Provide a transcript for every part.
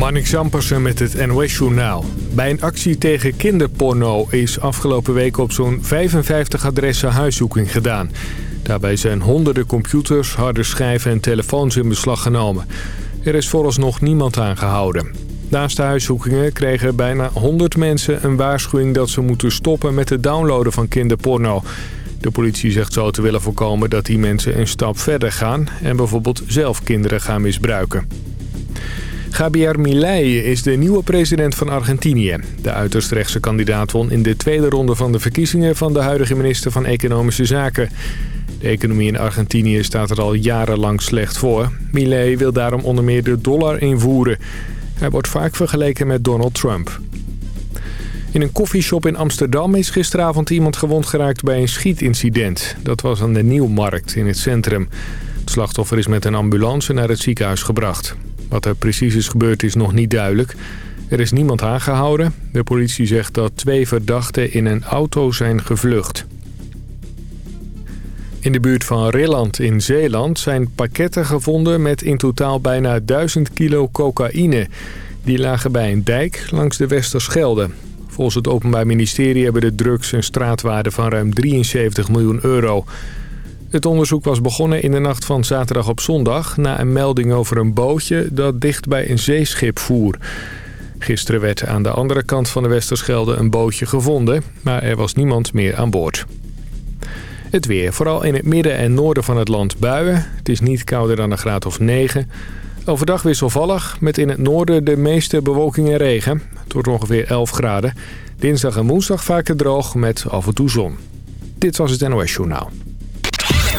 Marnik Zampersen met het NOS-journaal. Bij een actie tegen kinderporno is afgelopen week op zo'n 55 adressen huiszoeking gedaan. Daarbij zijn honderden computers, harde schijven en telefoons in beslag genomen. Er is vooralsnog niemand aangehouden. Naast de huiszoekingen kregen bijna 100 mensen een waarschuwing dat ze moeten stoppen met het downloaden van kinderporno. De politie zegt zo te willen voorkomen dat die mensen een stap verder gaan en bijvoorbeeld zelf kinderen gaan misbruiken. Javier Milei is de nieuwe president van Argentinië. De uiterst rechtse kandidaat won in de tweede ronde van de verkiezingen van de huidige minister van Economische Zaken. De economie in Argentinië staat er al jarenlang slecht voor. Milei wil daarom onder meer de dollar invoeren. Hij wordt vaak vergeleken met Donald Trump. In een koffieshop in Amsterdam is gisteravond iemand gewond geraakt bij een schietincident. Dat was aan de Nieuwmarkt in het centrum. Het slachtoffer is met een ambulance naar het ziekenhuis gebracht. Wat er precies is gebeurd is nog niet duidelijk. Er is niemand aangehouden. De politie zegt dat twee verdachten in een auto zijn gevlucht. In de buurt van Rilland in Zeeland zijn pakketten gevonden met in totaal bijna 1000 kilo cocaïne. Die lagen bij een dijk langs de Westerschelde. Volgens het Openbaar Ministerie hebben de drugs een straatwaarde van ruim 73 miljoen euro. Het onderzoek was begonnen in de nacht van zaterdag op zondag... na een melding over een bootje dat dicht bij een zeeschip voer. Gisteren werd aan de andere kant van de Westerschelde een bootje gevonden... maar er was niemand meer aan boord. Het weer, vooral in het midden en noorden van het land buien. Het is niet kouder dan een graad of 9. Overdag wisselvallig, met in het noorden de meeste bewolking en regen. Wordt ongeveer 11 graden. Dinsdag en woensdag vaker droog met af en toe zon. Dit was het NOS Journaal.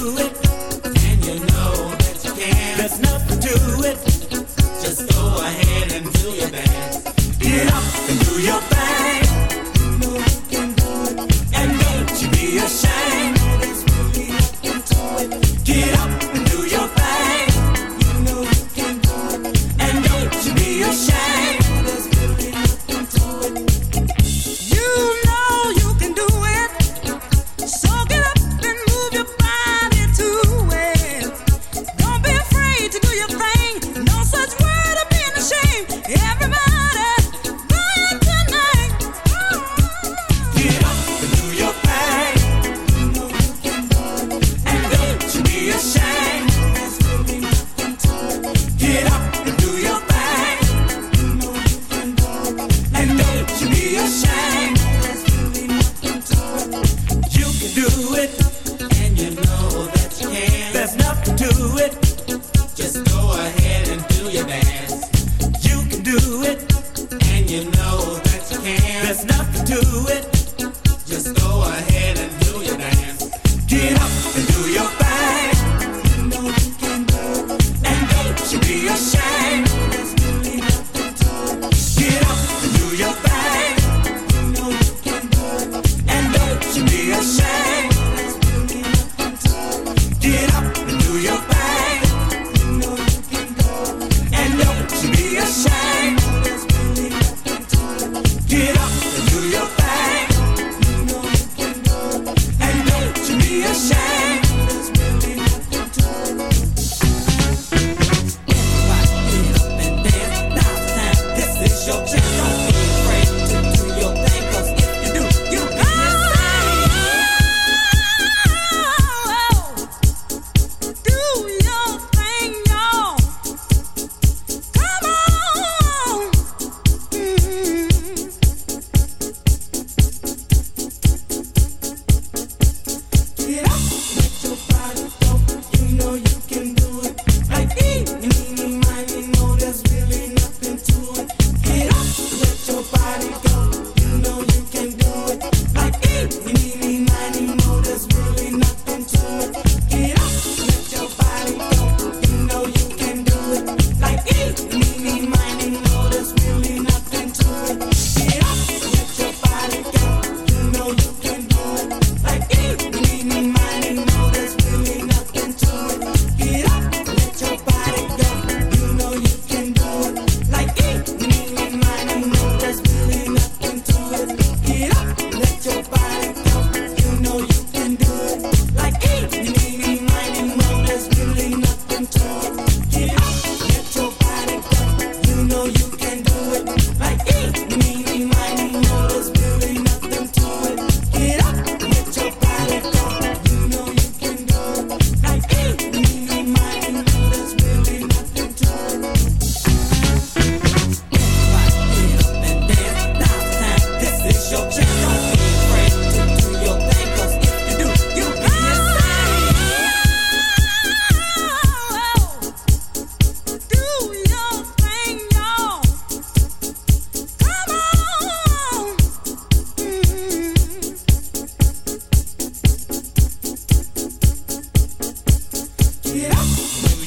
do it. Yeah.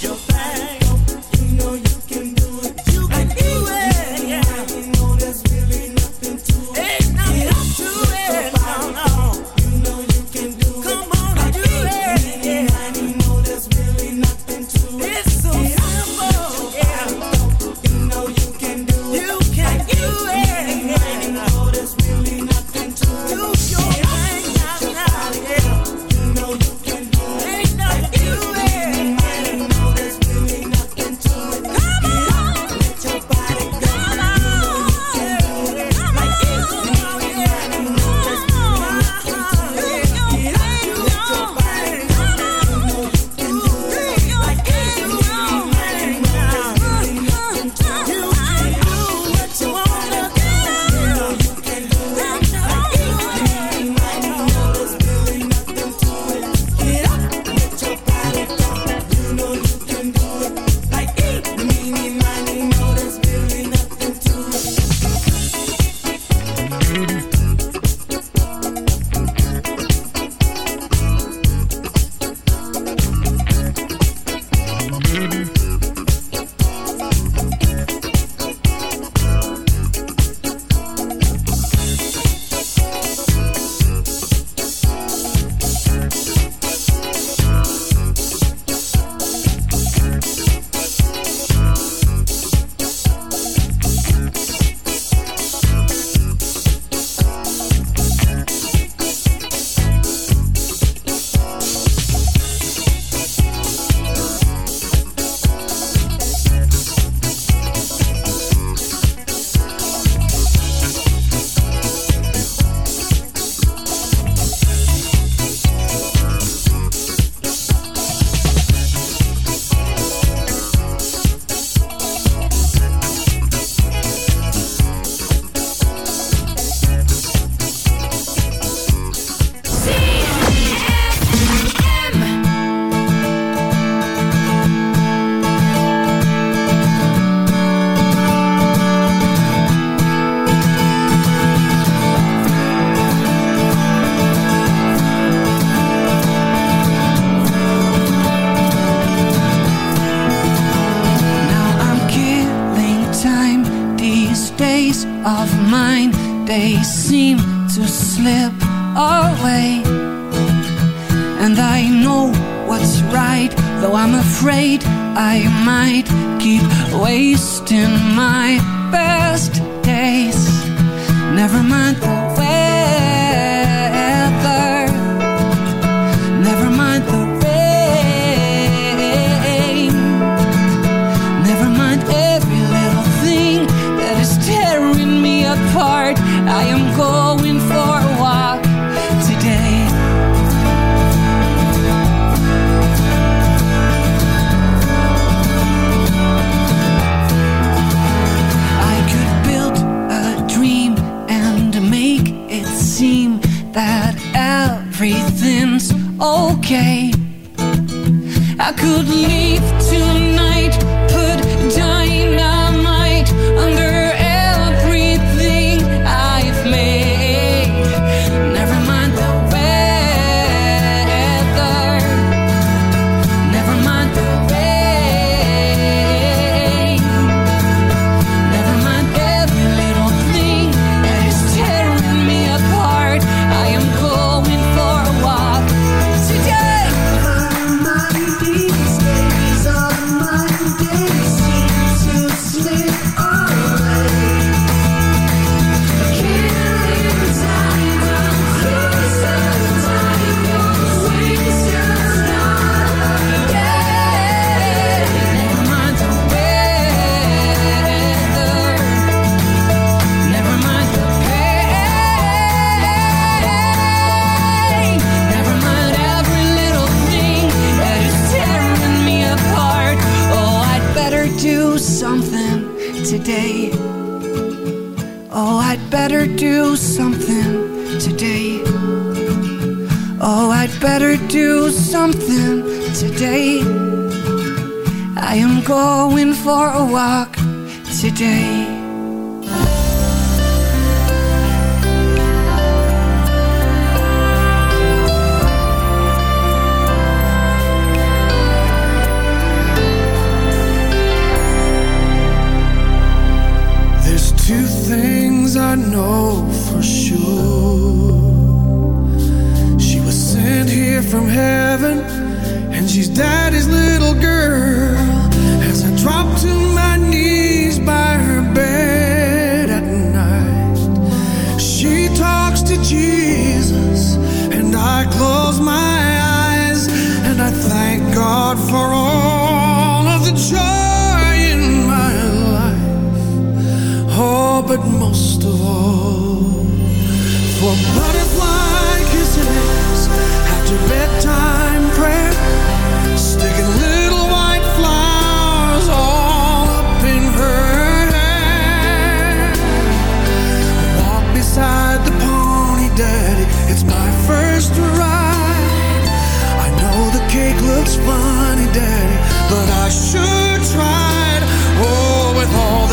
For kisses after bedtime prayer, sticking little white flowers all up in her hair. Walk beside the pony, daddy. It's my first ride. I know the cake looks funny, daddy, but I sure tried. Oh, with all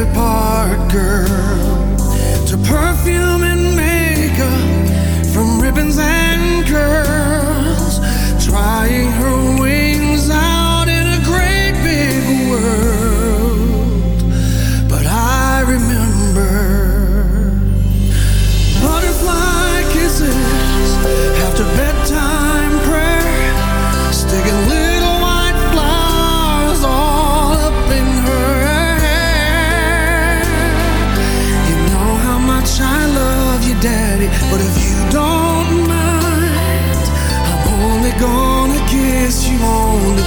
Heather Parker to perfume and makeup, from ribbons and curls, trying her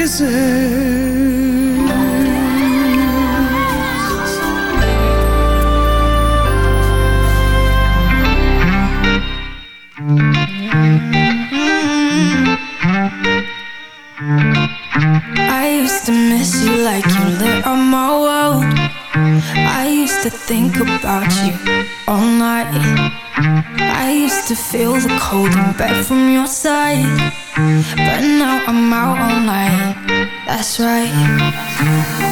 Mm-hmm. I used to miss you like you lit up my world. I used to think about you all night. I used to feel the cold in bed from your side. That's right.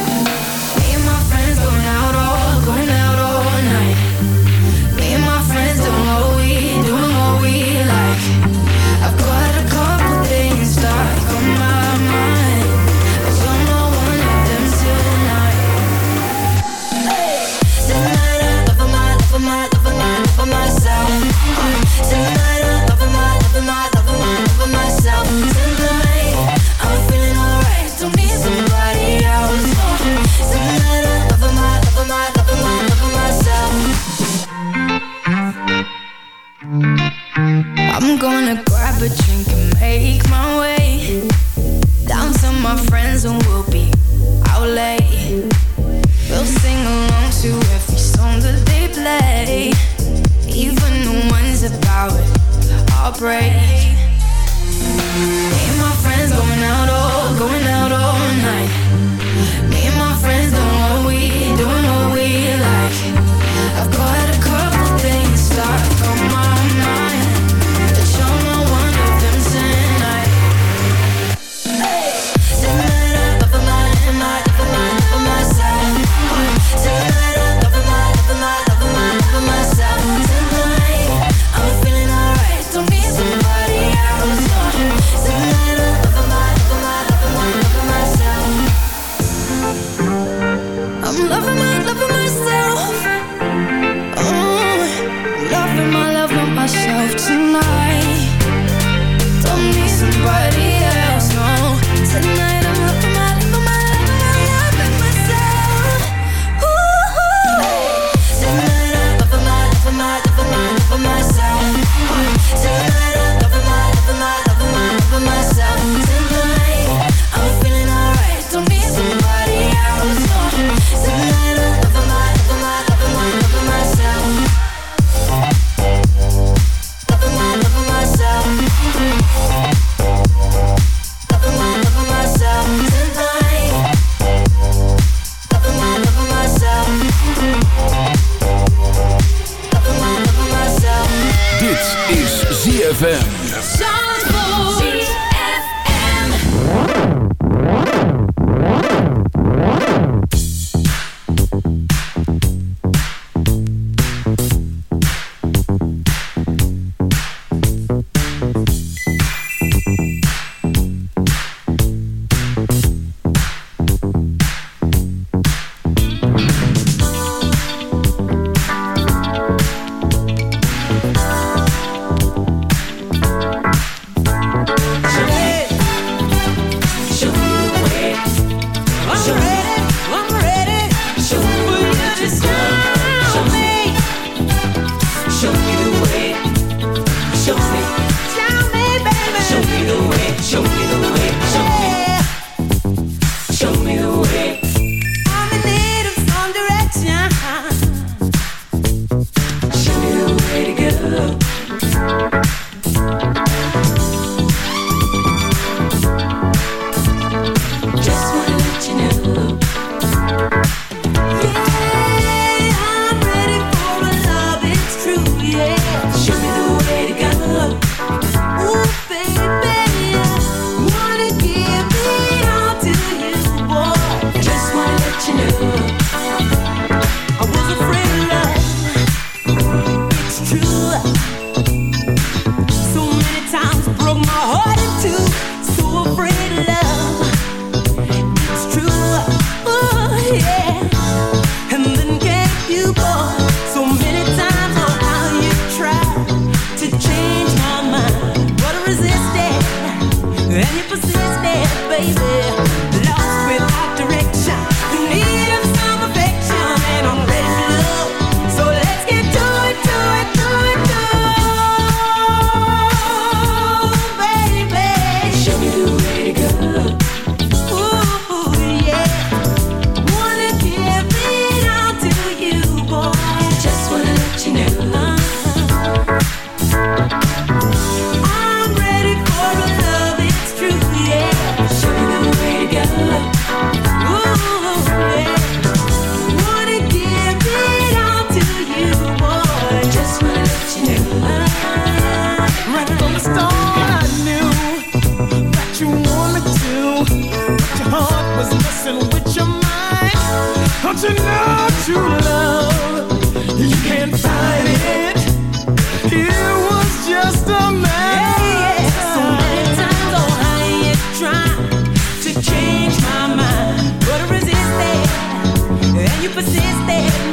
you know true love, you can't find it. It was just a matter. So many times, oh, I to change my mind. But I resisted, and you persisted.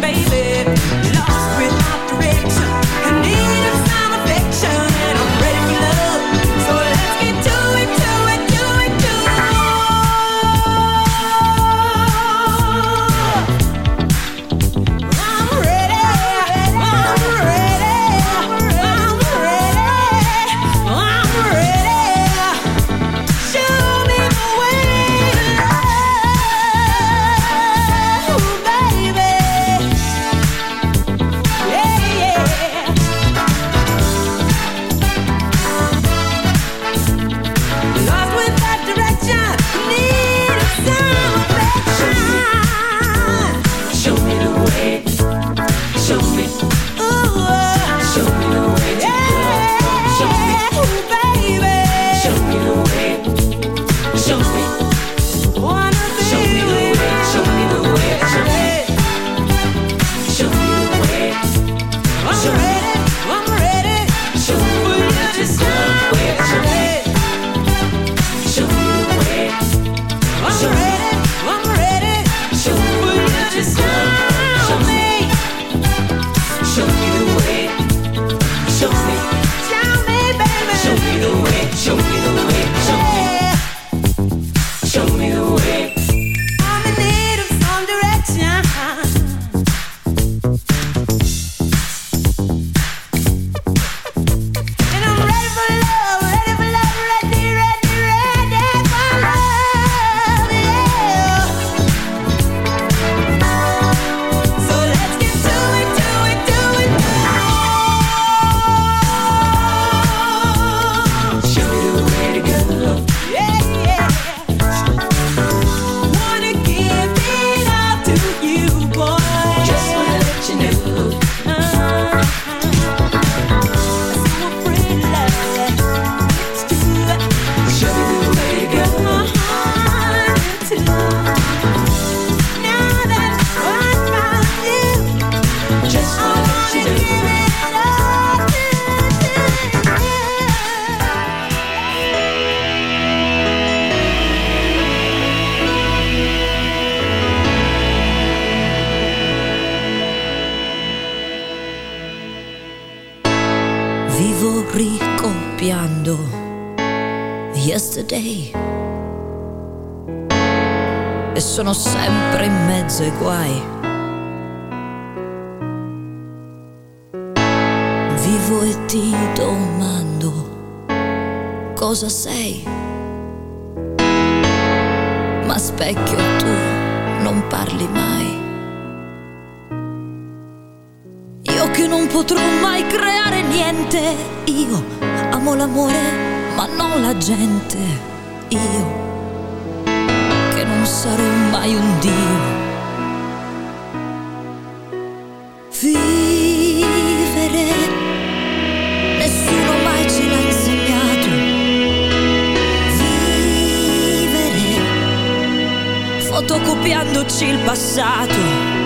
rendendoci il passato.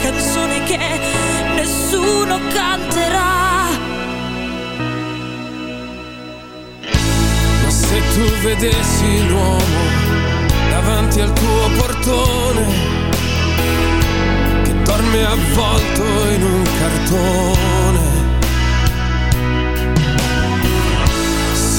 canzone che nessuno canterà. Se tu vedessi l'uomo davanti al tuo portone, che dorme avvolto in un cartone